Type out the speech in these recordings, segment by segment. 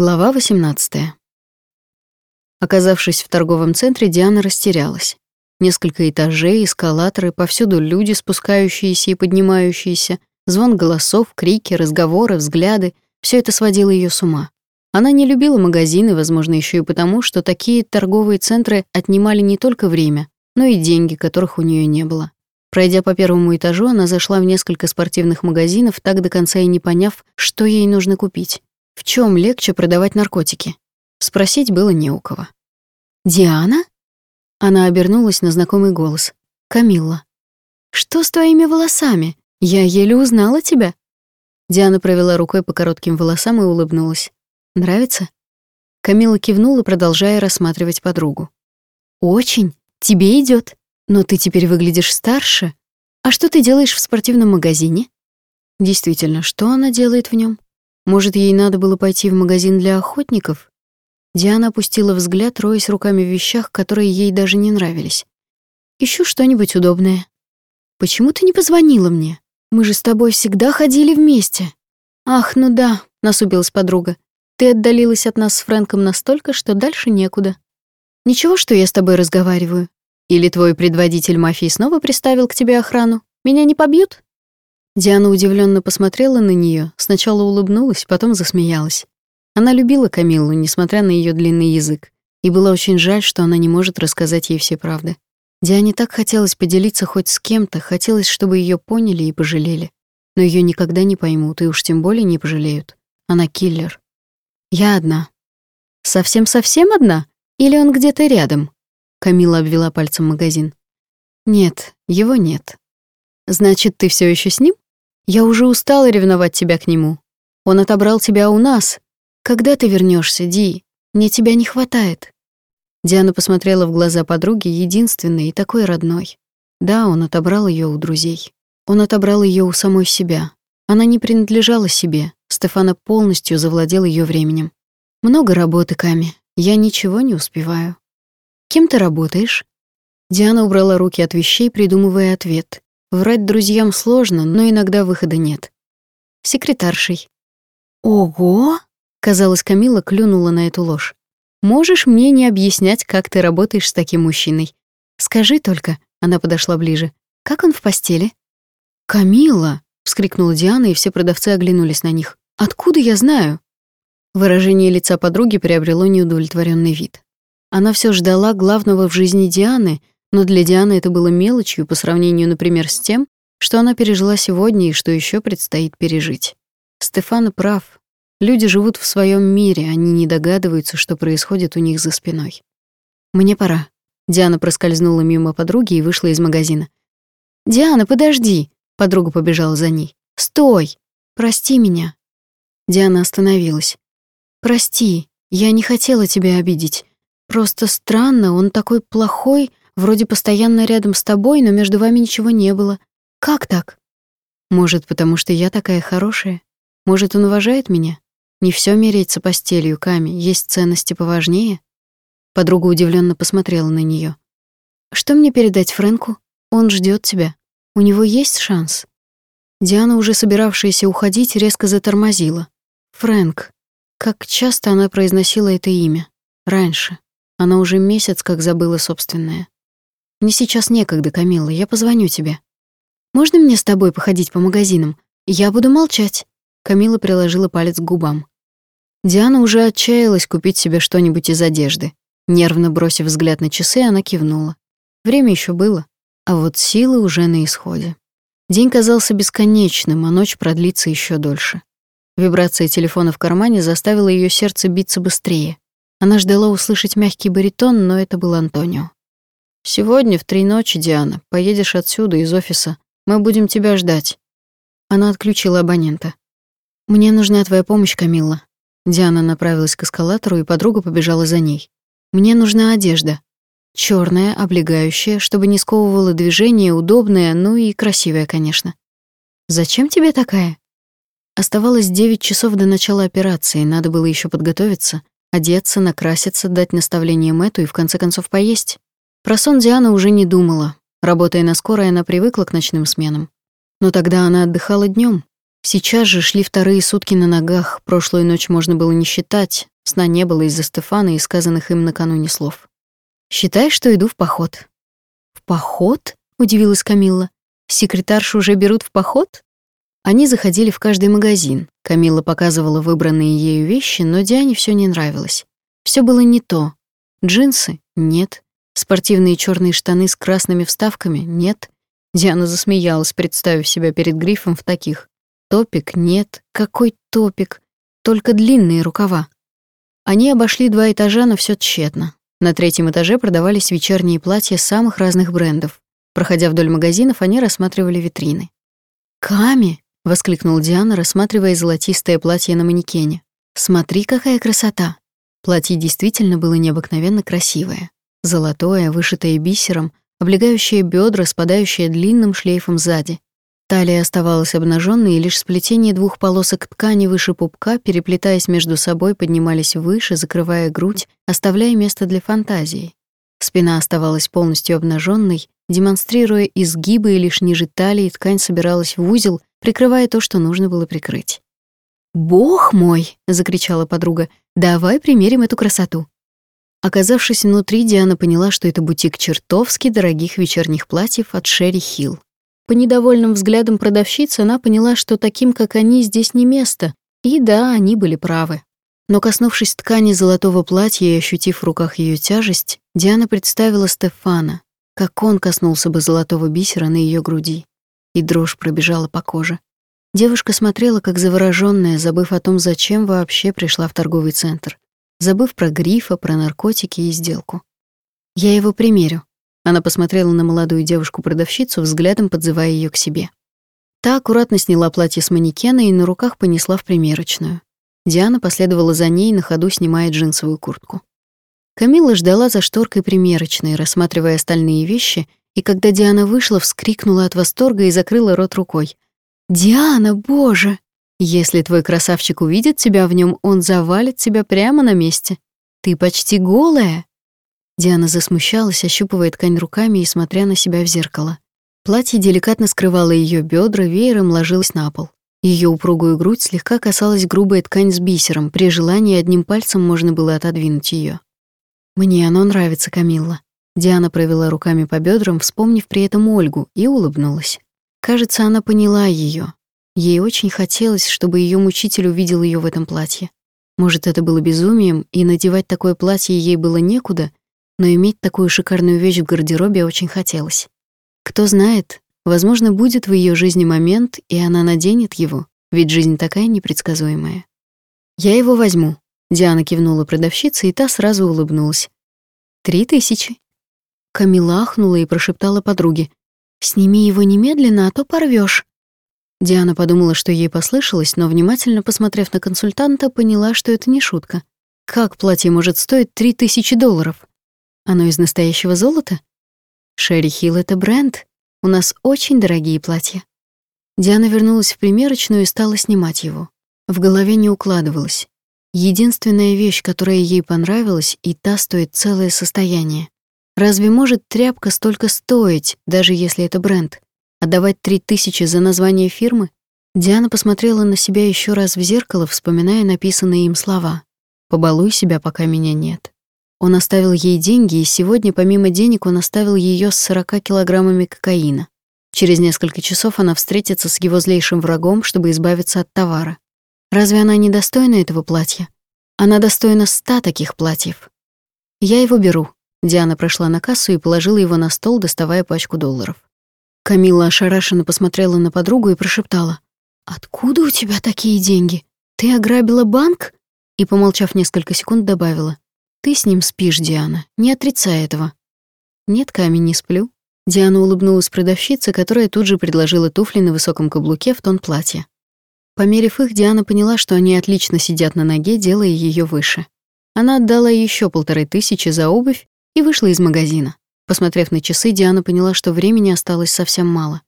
Глава 18. Оказавшись в торговом центре, Диана растерялась. Несколько этажей, эскалаторы, повсюду люди, спускающиеся и поднимающиеся, звон голосов, крики, разговоры, взгляды — все это сводило ее с ума. Она не любила магазины, возможно, еще и потому, что такие торговые центры отнимали не только время, но и деньги, которых у нее не было. Пройдя по первому этажу, она зашла в несколько спортивных магазинов, так до конца и не поняв, что ей нужно купить. В чем легче продавать наркотики? Спросить было не у кого. «Диана?» Она обернулась на знакомый голос. «Камилла». «Что с твоими волосами? Я еле узнала тебя». Диана провела рукой по коротким волосам и улыбнулась. «Нравится?» Камила кивнула, продолжая рассматривать подругу. «Очень. Тебе идет. Но ты теперь выглядишь старше. А что ты делаешь в спортивном магазине?» Действительно, что она делает в нем? Может, ей надо было пойти в магазин для охотников? Диана опустила взгляд, роясь руками в вещах, которые ей даже не нравились. Ищу что-нибудь удобное. Почему ты не позвонила мне? Мы же с тобой всегда ходили вместе. Ах, ну да, насупилась подруга. Ты отдалилась от нас с Фрэнком настолько, что дальше некуда. Ничего, что я с тобой разговариваю. Или твой предводитель мафии снова приставил к тебе охрану? Меня не побьют? Диана удивленно посмотрела на нее, сначала улыбнулась, потом засмеялась. Она любила Камиллу, несмотря на ее длинный язык, и было очень жаль, что она не может рассказать ей все правды. Диане так хотелось поделиться хоть с кем-то, хотелось, чтобы ее поняли и пожалели. Но ее никогда не поймут, и уж тем более не пожалеют. Она киллер. Я одна. Совсем-совсем одна? Или он где-то рядом? Камила обвела пальцем магазин. Нет, его нет. Значит, ты все еще с ним? Я уже устала ревновать тебя к нему. Он отобрал тебя у нас. Когда ты вернешься, Ди? Мне тебя не хватает». Диана посмотрела в глаза подруги, единственной и такой родной. Да, он отобрал ее у друзей. Он отобрал ее у самой себя. Она не принадлежала себе. Стефана полностью завладел ее временем. Много работы, Ками. Я ничего не успеваю. Кем ты работаешь? Диана убрала руки от вещей, придумывая ответ. Врать друзьям сложно, но иногда выхода нет. Секретаршей. Ого! Казалось, Камила клюнула на эту ложь. Можешь мне не объяснять, как ты работаешь с таким мужчиной? Скажи только, она подошла ближе. Как он в постели? Камила, вскрикнула Диана, и все продавцы оглянулись на них. Откуда я знаю? Выражение лица подруги приобрело неудовлетворенный вид. Она все ждала главного в жизни Дианы, но для Дианы это было мелочью по сравнению, например, с тем, что она пережила сегодня и что еще предстоит пережить. Стефан прав. Люди живут в своем мире, они не догадываются, что происходит у них за спиной. «Мне пора». Диана проскользнула мимо подруги и вышла из магазина. «Диана, подожди!» Подруга побежала за ней. «Стой! Прости меня!» Диана остановилась. «Прости, я не хотела тебя обидеть. Просто странно, он такой плохой, Вроде постоянно рядом с тобой, но между вами ничего не было. Как так? Может, потому что я такая хорошая? Может, он уважает меня? Не все меряется постелью, Ками, есть ценности поважнее. Подруга удивленно посмотрела на нее. Что мне передать Фрэнку? Он ждет тебя. У него есть шанс. Диана, уже собиравшаяся уходить, резко затормозила. Фрэнк. Как часто она произносила это имя? Раньше. Она уже месяц как забыла собственное. Мне сейчас некогда, Камилла, я позвоню тебе. Можно мне с тобой походить по магазинам? Я буду молчать. Камила приложила палец к губам. Диана уже отчаялась купить себе что-нибудь из одежды. Нервно бросив взгляд на часы, она кивнула. Время еще было, а вот силы уже на исходе. День казался бесконечным, а ночь продлится еще дольше. Вибрация телефона в кармане заставила ее сердце биться быстрее. Она ждала услышать мягкий баритон, но это был Антонио. Сегодня в три ночи, Диана, поедешь отсюда из офиса. Мы будем тебя ждать. Она отключила абонента. Мне нужна твоя помощь, Камилла. Диана направилась к эскалатору, и подруга побежала за ней. Мне нужна одежда. черная, облегающая, чтобы не сковывала движение, удобная, ну и красивая, конечно. Зачем тебе такая? Оставалось девять часов до начала операции, надо было еще подготовиться, одеться, накраситься, дать наставление Мэту и в конце концов поесть. Про сон Диана уже не думала. Работая на скорой, она привыкла к ночным сменам. Но тогда она отдыхала днем. Сейчас же шли вторые сутки на ногах, прошлую ночь можно было не считать, сна не было из-за Стефана и сказанных им накануне слов. «Считай, что иду в поход». «В поход?» — удивилась Камилла. «Секретаршу уже берут в поход?» Они заходили в каждый магазин. Камилла показывала выбранные ею вещи, но Диане все не нравилось. Все было не то. Джинсы? Нет. Спортивные черные штаны с красными вставками? Нет. Диана засмеялась, представив себя перед грифом в таких. Топик? Нет. Какой топик? Только длинные рукава. Они обошли два этажа, но все тщетно. На третьем этаже продавались вечерние платья самых разных брендов. Проходя вдоль магазинов, они рассматривали витрины. «Ками!» — воскликнул Диана, рассматривая золотистое платье на манекене. «Смотри, какая красота!» Платье действительно было необыкновенно красивое. Золотое, вышитое бисером, облегающее бедра, спадающее длинным шлейфом сзади. Талия оставалась обнаженной, и лишь сплетение двух полосок ткани выше пупка, переплетаясь между собой, поднимались выше, закрывая грудь, оставляя место для фантазии. Спина оставалась полностью обнаженной, демонстрируя изгибы, и лишь ниже талии ткань собиралась в узел, прикрывая то, что нужно было прикрыть. «Бог мой!» — закричала подруга. «Давай примерим эту красоту». Оказавшись внутри, Диана поняла, что это бутик чертовски дорогих вечерних платьев от Шерри Хилл. По недовольным взглядам продавщицы она поняла, что таким, как они, здесь не место. И да, они были правы. Но коснувшись ткани золотого платья и ощутив в руках ее тяжесть, Диана представила Стефана, как он коснулся бы золотого бисера на ее груди. И дрожь пробежала по коже. Девушка смотрела, как заворожённая, забыв о том, зачем вообще пришла в торговый центр забыв про грифа, про наркотики и сделку. «Я его примерю». Она посмотрела на молодую девушку-продавщицу, взглядом подзывая ее к себе. Та аккуратно сняла платье с манекена и на руках понесла в примерочную. Диана последовала за ней, на ходу снимая джинсовую куртку. Камила ждала за шторкой примерочной, рассматривая остальные вещи, и когда Диана вышла, вскрикнула от восторга и закрыла рот рукой. «Диана, боже!» Если твой красавчик увидит тебя в нем, он завалит тебя прямо на месте. Ты почти голая. Диана засмущалась, ощупывая ткань руками и смотря на себя в зеркало. Платье деликатно скрывало ее бедра, веером ложилось на пол. Ее упругую грудь слегка касалась грубая ткань с бисером. При желании одним пальцем можно было отодвинуть ее. Мне оно нравится, Камилла. Диана провела руками по бедрам, вспомнив при этом Ольгу, и улыбнулась. Кажется, она поняла ее. Ей очень хотелось, чтобы ее мучитель увидел ее в этом платье. Может, это было безумием, и надевать такое платье ей было некуда, но иметь такую шикарную вещь в гардеробе очень хотелось. Кто знает, возможно, будет в ее жизни момент, и она наденет его, ведь жизнь такая непредсказуемая. «Я его возьму», — Диана кивнула продавщице, и та сразу улыбнулась. «Три тысячи». Камила ахнула и прошептала подруге. «Сними его немедленно, а то порвешь. Диана подумала, что ей послышалось, но внимательно посмотрев на консультанта, поняла, что это не шутка. Как платье может стоить три тысячи долларов? Оно из настоящего золота? Шерри Хилл — это бренд. У нас очень дорогие платья. Диана вернулась в примерочную и стала снимать его. В голове не укладывалось. Единственная вещь, которая ей понравилась, и та стоит целое состояние. Разве может тряпка столько стоить, даже если это бренд? Отдавать три тысячи за название фирмы? Диана посмотрела на себя еще раз в зеркало, вспоминая написанные им слова. «Побалуй себя, пока меня нет». Он оставил ей деньги, и сегодня, помимо денег, он оставил ее с 40 килограммами кокаина. Через несколько часов она встретится с его злейшим врагом, чтобы избавиться от товара. Разве она не достойна этого платья? Она достойна ста таких платьев. Я его беру. Диана прошла на кассу и положила его на стол, доставая пачку долларов. Камила ошарашенно посмотрела на подругу и прошептала. «Откуда у тебя такие деньги? Ты ограбила банк?» И, помолчав несколько секунд, добавила. «Ты с ним спишь, Диана, не отрицай этого». «Нет, Камень, не сплю». Диана улыбнулась продавщице, которая тут же предложила туфли на высоком каблуке в тон платья. Померив их, Диана поняла, что они отлично сидят на ноге, делая ее выше. Она отдала еще полторы тысячи за обувь и вышла из магазина. Посмотрев на часы, Диана поняла, что времени осталось совсем мало.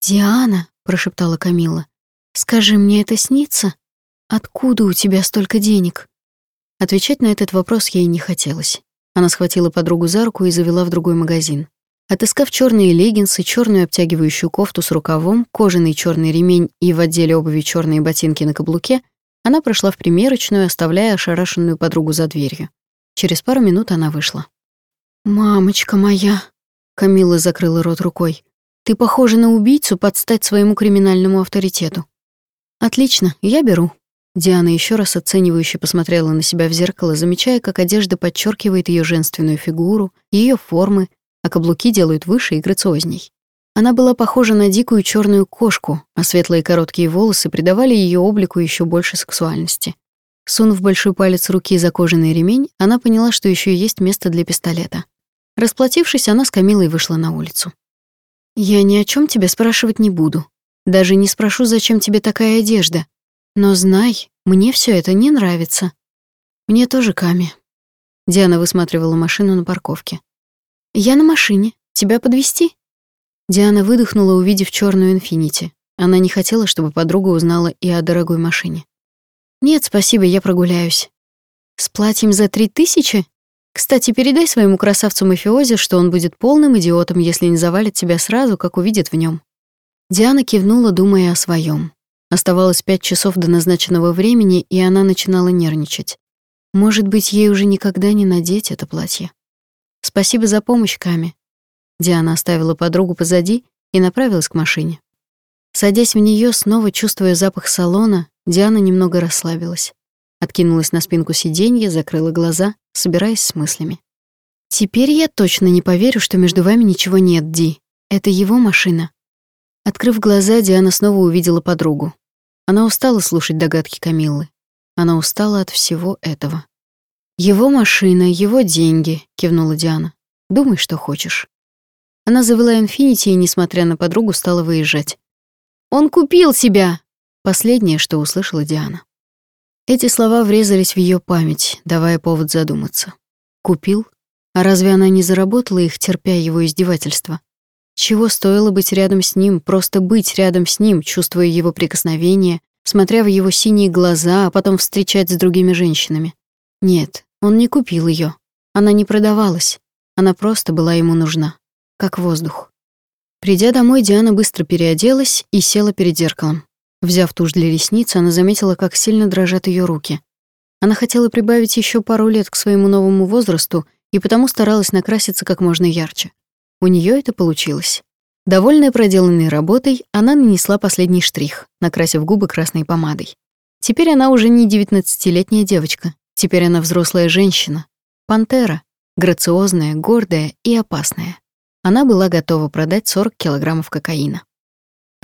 «Диана», — прошептала Камила, — «скажи, мне это снится? Откуда у тебя столько денег?» Отвечать на этот вопрос ей не хотелось. Она схватила подругу за руку и завела в другой магазин. Отыскав черные леггинсы, черную обтягивающую кофту с рукавом, кожаный черный ремень и в отделе обуви черные ботинки на каблуке, она прошла в примерочную, оставляя ошарашенную подругу за дверью. Через пару минут она вышла. «Мамочка моя!» — Камила закрыла рот рукой. «Ты похожа на убийцу подстать своему криминальному авторитету». «Отлично, я беру». Диана еще раз оценивающе посмотрела на себя в зеркало, замечая, как одежда подчеркивает ее женственную фигуру, ее формы, а каблуки делают выше и грациозней. Она была похожа на дикую черную кошку, а светлые короткие волосы придавали ее облику еще больше сексуальности. Сунув большой палец руки за кожаный ремень, она поняла, что еще есть место для пистолета. Расплатившись, она с Камилой вышла на улицу. «Я ни о чем тебя спрашивать не буду. Даже не спрошу, зачем тебе такая одежда. Но знай, мне все это не нравится. Мне тоже Ками». Диана высматривала машину на парковке. «Я на машине. Тебя подвести? Диана выдохнула, увидев черную инфинити. Она не хотела, чтобы подруга узнала и о дорогой машине. «Нет, спасибо, я прогуляюсь». «С платьем за три тысячи? Кстати, передай своему красавцу-мафиози, что он будет полным идиотом, если не завалит тебя сразу, как увидит в нем. Диана кивнула, думая о своем. Оставалось пять часов до назначенного времени, и она начинала нервничать. Может быть, ей уже никогда не надеть это платье. Спасибо за помощь, Ками. Диана оставила подругу позади и направилась к машине. Садясь в нее, снова чувствуя запах салона, Диана немного расслабилась. Откинулась на спинку сиденья, закрыла глаза, собираясь с мыслями. «Теперь я точно не поверю, что между вами ничего нет, Ди. Это его машина». Открыв глаза, Диана снова увидела подругу. Она устала слушать догадки Камиллы. Она устала от всего этого. «Его машина, его деньги», — кивнула Диана. «Думай, что хочешь». Она завела Инфинити и, несмотря на подругу, стала выезжать. «Он купил себя!» — последнее, что услышала Диана. Эти слова врезались в ее память, давая повод задуматься. «Купил? А разве она не заработала их, терпя его издевательства? Чего стоило быть рядом с ним, просто быть рядом с ним, чувствуя его прикосновение, смотря в его синие глаза, а потом встречать с другими женщинами? Нет, он не купил ее. Она не продавалась. Она просто была ему нужна. Как воздух. Придя домой, Диана быстро переоделась и села перед зеркалом. Взяв тушь для ресниц, она заметила, как сильно дрожат ее руки. Она хотела прибавить еще пару лет к своему новому возрасту и потому старалась накраситься как можно ярче. У нее это получилось. Довольная проделанной работой, она нанесла последний штрих, накрасив губы красной помадой. Теперь она уже не девятнадцатилетняя девочка, Теперь она взрослая женщина. Пантера. Грациозная, гордая и опасная. Она была готова продать 40 килограммов кокаина.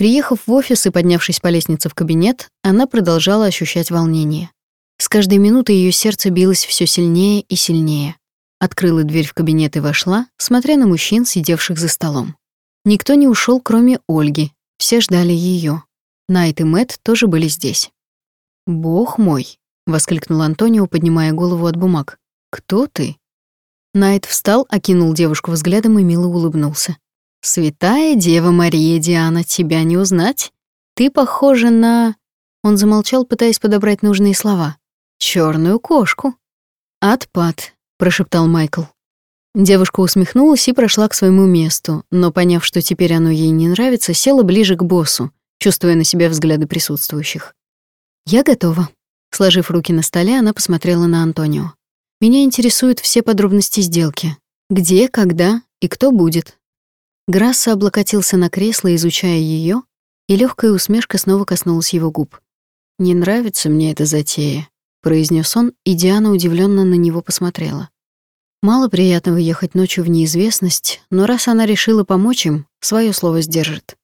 Приехав в офис и поднявшись по лестнице в кабинет, она продолжала ощущать волнение. С каждой минутой ее сердце билось все сильнее и сильнее. Открыла дверь в кабинет и вошла, смотря на мужчин, сидевших за столом. Никто не ушел, кроме Ольги. Все ждали ее. Найт и Мэт тоже были здесь. Бог мой, воскликнул Антонио, поднимая голову от бумаг. Кто ты? Найт встал, окинул девушку взглядом и мило улыбнулся. Святая Дева Мария Диана, тебя не узнать? Ты похожа на Он замолчал, пытаясь подобрать нужные слова. Черную кошку. Отпад, прошептал Майкл. Девушка усмехнулась и прошла к своему месту, но, поняв, что теперь оно ей не нравится, села ближе к боссу, чувствуя на себя взгляды присутствующих. «Я готова», Сложив руки на столе, она посмотрела на Антонио. «Меня интересуют все подробности сделки. Где, когда и кто будет». Грасса облокотился на кресло, изучая ее, и легкая усмешка снова коснулась его губ. «Не нравится мне эта затея», — произнес он, и Диана удивленно на него посмотрела. Мало приятного ехать ночью в неизвестность, но раз она решила помочь им, свое слово сдержит.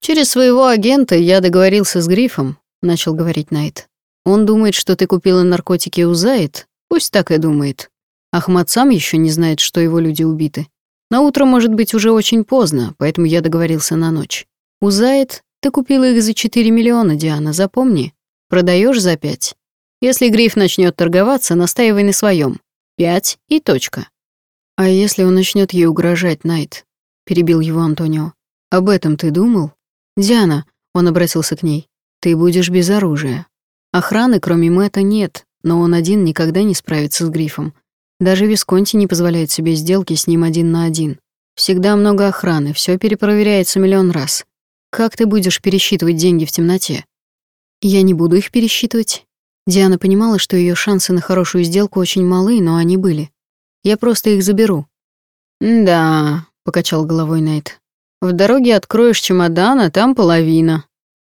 «Через своего агента я договорился с Грифом», — начал говорить Найт. Он думает, что ты купила наркотики у Зайд. Пусть так и думает. Ахмад сам еще не знает, что его люди убиты. На утро может быть уже очень поздно, поэтому я договорился на ночь. У Зайд ты купила их за 4 миллиона, Диана, запомни. Продаешь за 5. Если Гриф начнет торговаться, настаивай на своем. 5 и точка. А если он начнет ей угрожать, Найт? Перебил его Антонио. Об этом ты думал? Диана, он обратился к ней. Ты будешь без оружия. Охраны, кроме Мэтта, нет, но он один никогда не справится с Грифом. Даже Висконти не позволяет себе сделки с ним один на один. Всегда много охраны, все перепроверяется миллион раз. Как ты будешь пересчитывать деньги в темноте? Я не буду их пересчитывать. Диана понимала, что ее шансы на хорошую сделку очень малы, но они были. Я просто их заберу. «Да», — покачал головой Найт. «В дороге откроешь чемодан, а там половина.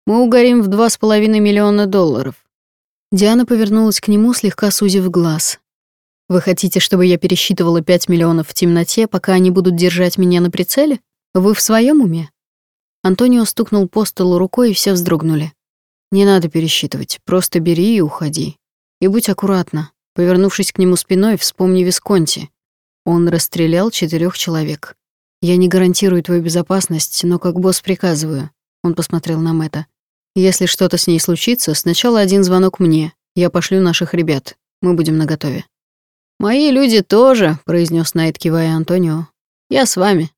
Мы угорим в два с половиной миллиона долларов». Диана повернулась к нему, слегка сузив глаз. «Вы хотите, чтобы я пересчитывала пять миллионов в темноте, пока они будут держать меня на прицеле? Вы в своем уме?» Антонио стукнул по столу рукой, и все вздрогнули. «Не надо пересчитывать, просто бери и уходи. И будь аккуратна. Повернувшись к нему спиной, вспомни Висконти. Он расстрелял четырех человек. Я не гарантирую твою безопасность, но как босс приказываю. Он посмотрел на Мэтта. Если что-то с ней случится, сначала один звонок мне. Я пошлю наших ребят. Мы будем наготове. Мои люди тоже, произнес Найт, кивая Антонио. Я с вами.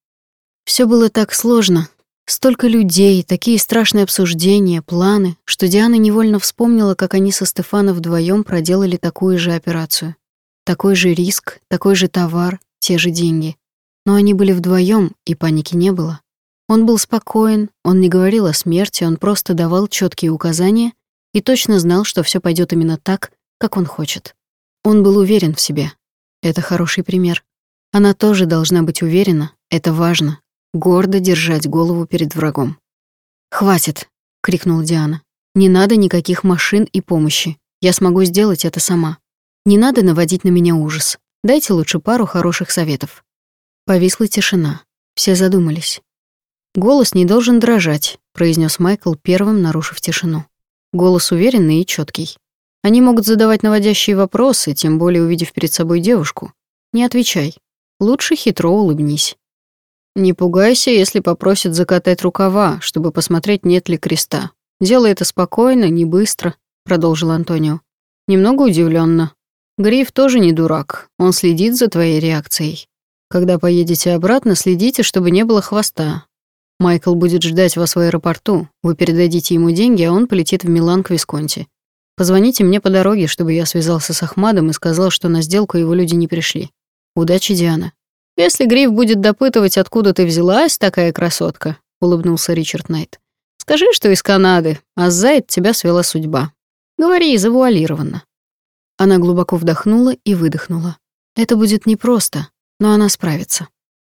Все было так сложно. Столько людей, такие страшные обсуждения, планы, что Диана невольно вспомнила, как они со Стефаном вдвоем проделали такую же операцию. Такой же риск, такой же товар, те же деньги. Но они были вдвоем, и паники не было. Он был спокоен, он не говорил о смерти, он просто давал четкие указания и точно знал, что все пойдет именно так, как он хочет. Он был уверен в себе. Это хороший пример. Она тоже должна быть уверена, это важно, гордо держать голову перед врагом. «Хватит!» — крикнула Диана. «Не надо никаких машин и помощи. Я смогу сделать это сама». Не надо наводить на меня ужас. Дайте лучше пару хороших советов. Повисла тишина. Все задумались. Голос не должен дрожать, произнес Майкл первым, нарушив тишину. Голос уверенный и четкий. Они могут задавать наводящие вопросы, тем более увидев перед собой девушку. Не отвечай. Лучше хитро улыбнись. Не пугайся, если попросят закатать рукава, чтобы посмотреть, нет ли креста. Делай это спокойно, не быстро, продолжил Антонио. Немного удивленно, Гриф тоже не дурак, он следит за твоей реакцией. Когда поедете обратно, следите, чтобы не было хвоста. Майкл будет ждать вас в аэропорту, вы передадите ему деньги, а он полетит в Милан к Висконти. Позвоните мне по дороге, чтобы я связался с Ахмадом и сказал, что на сделку его люди не пришли. Удачи, Диана. Если Гриф будет допытывать, откуда ты взялась, такая красотка, улыбнулся Ричард Найт. Скажи, что из Канады, а Зайд тебя свела судьба. Говори завуалированно. Она глубоко вдохнула и выдохнула. Это будет непросто, но она справится.